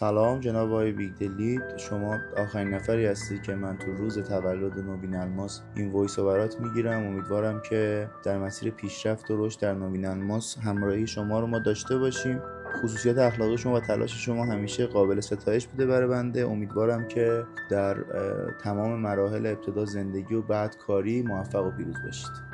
سلام جناب آقای بیگدلی شما آخرین نفری هستید که من تو روز تولد نوین الماس این voice رو برات می‌گیرم. امیدوارم که در مسیر پیشرفت و رشد در نوین الماس همراهی شما رو ما داشته باشیم. خصوصیات اخلاقی شما و تلاش شما همیشه قابل ستایش بوده برای بنده. امیدوارم که در تمام مراحل ابتدا زندگی و بعد کاری موفق و پیروز باشید.